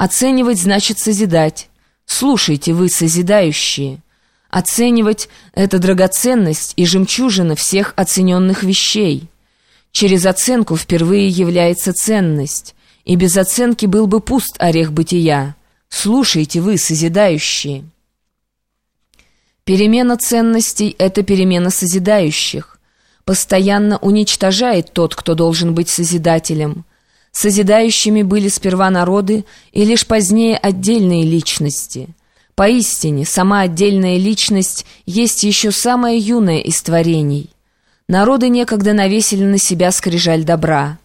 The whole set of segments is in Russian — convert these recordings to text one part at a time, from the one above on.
Оценивать значит созидать. Слушайте вы, созидающие. Оценивать — это драгоценность и жемчужина всех оцененных вещей. Через оценку впервые является ценность, и без оценки был бы пуст орех бытия. Слушайте вы, созидающие. Перемена ценностей — это перемена созидающих. Постоянно уничтожает тот, кто должен быть созидателем. Созидающими были сперва народы и лишь позднее отдельные личности. Поистине, сама отдельная личность есть еще самое юное из творений. Народы некогда навесили на себя скрижаль добра.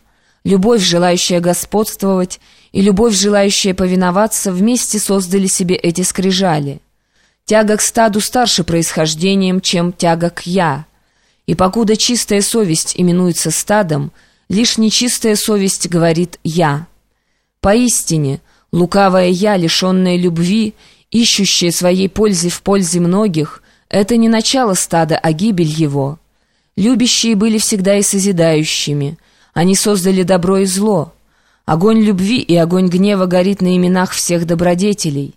Любовь, желающая господствовать, и любовь, желающая повиноваться, вместе создали себе эти скрижали. Тяга к стаду старше происхождением, чем тяга к «я». И покуда чистая совесть именуется стадом, лишь нечистая совесть говорит «я». Поистине, лукавое «я», лишенное любви, ищущее своей пользы в пользе многих, это не начало стада, а гибель его. Любящие были всегда и созидающими. Они создали добро и зло. Огонь любви и огонь гнева горит на именах всех добродетелей.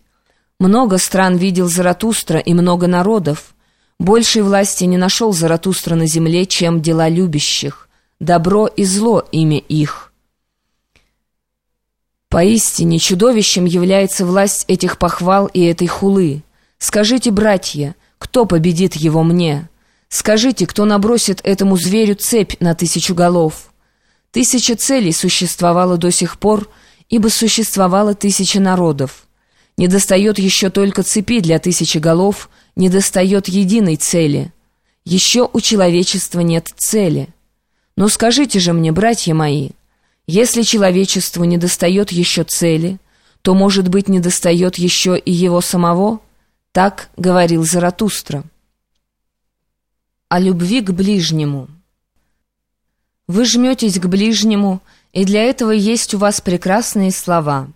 Много стран видел Заратустра и много народов. Большей власти не нашел Заратустра на земле, чем дела любящих. Добро и зло — имя их. Поистине чудовищем является власть этих похвал и этой хулы. Скажите, братья, кто победит его мне? Скажите, кто набросит этому зверю цепь на тысячу голов? Тысяча целей существовало до сих пор, ибо существовало тысяча народов. Недостает еще только цепи для тысячи голов, недостает единой цели. Еще у человечества нет цели. Но скажите же мне, братья мои, если человечеству недостает еще цели, то, может быть, недостает еще и его самого? Так говорил Заратустра. О любви к ближнему. Вы жметесь к ближнему, и для этого есть у вас прекрасные слова.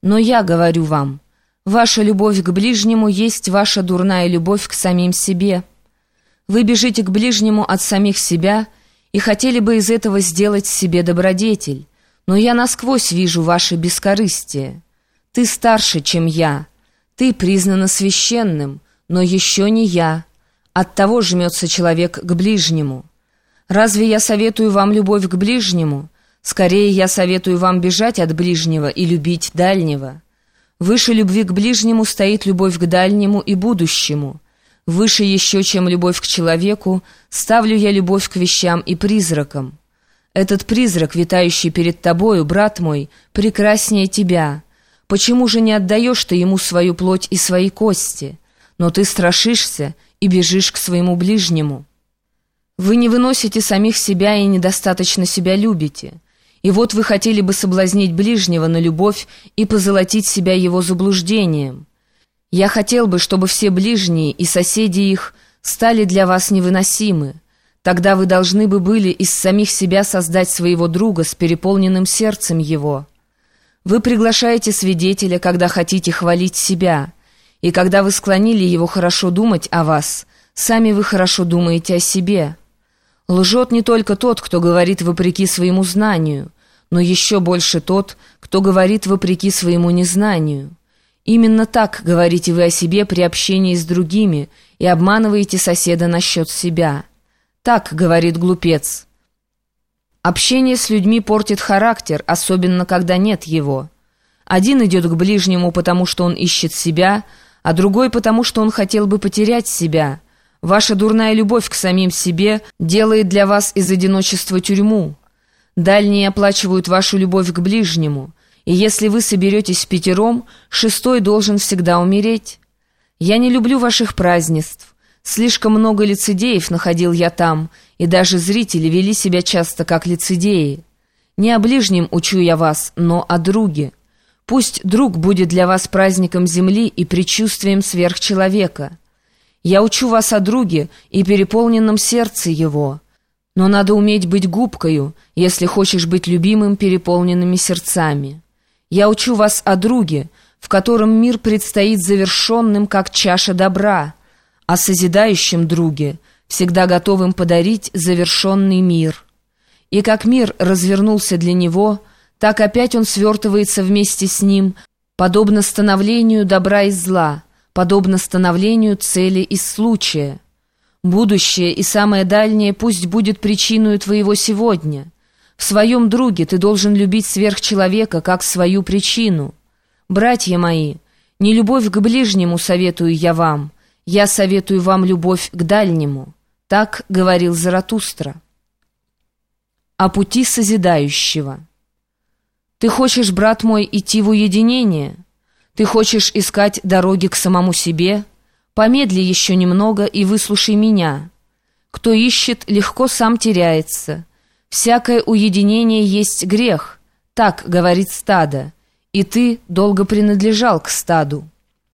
Но я говорю вам – Ваша любовь к ближнему есть ваша дурная любовь к самим себе. Вы бежите к ближнему от самих себя и хотели бы из этого сделать себе добродетель, но я насквозь вижу ваше бескорыстие. Ты старше, чем я, ты признана священным, но еще не я. Оттого жмется человек к ближнему. Разве я советую вам любовь к ближнему? Скорее я советую вам бежать от ближнего и любить дальнего». Выше любви к ближнему стоит любовь к дальнему и будущему. Выше еще, чем любовь к человеку, ставлю я любовь к вещам и призракам. Этот призрак, витающий перед тобою, брат мой, прекраснее тебя. Почему же не отдаешь ты ему свою плоть и свои кости? Но ты страшишься и бежишь к своему ближнему. Вы не выносите самих себя и недостаточно себя любите. И вот вы хотели бы соблазнить ближнего на любовь и позолотить себя его заблуждением. Я хотел бы, чтобы все ближние и соседи их стали для вас невыносимы. Тогда вы должны бы были из самих себя создать своего друга с переполненным сердцем его. Вы приглашаете свидетеля, когда хотите хвалить себя, и когда вы склонили его хорошо думать о вас, сами вы хорошо думаете о себе». Лжет не только тот, кто говорит вопреки своему знанию, но еще больше тот, кто говорит вопреки своему незнанию. Именно так говорите вы о себе при общении с другими и обманываете соседа насчет себя. Так говорит глупец. Общение с людьми портит характер, особенно когда нет его. Один идет к ближнему, потому что он ищет себя, а другой потому, что он хотел бы потерять себя – Ваша дурная любовь к самим себе делает для вас из одиночества тюрьму. Дальние оплачивают вашу любовь к ближнему, и если вы соберетесь пятером, шестой должен всегда умереть. Я не люблю ваших празднеств. Слишком много лицедеев находил я там, и даже зрители вели себя часто как лицедеи. Не о ближнем учу я вас, но о друге. Пусть друг будет для вас праздником земли и предчувствием сверхчеловека». Я учу вас о друге и переполненном сердце его. Но надо уметь быть губкою, если хочешь быть любимым переполненными сердцами. Я учу вас о друге, в котором мир предстоит завершенным, как чаша добра, о созидающем друге, всегда готовым подарить завершенный мир. И как мир развернулся для него, так опять он свертывается вместе с ним подобно становлению добра и зла, подобно становлению цели и случая. Будущее и самое дальнее пусть будет причиной твоего сегодня. В своем друге ты должен любить сверхчеловека как свою причину. Братья мои, не любовь к ближнему советую я вам, я советую вам любовь к дальнему. Так говорил Заратустра. О пути созидающего. Ты хочешь, брат мой, идти в уединение? Ты хочешь искать дороги к самому себе? Помедли еще немного и выслушай меня. Кто ищет, легко сам теряется. Всякое уединение есть грех, так говорит стадо и ты долго принадлежал к стаду.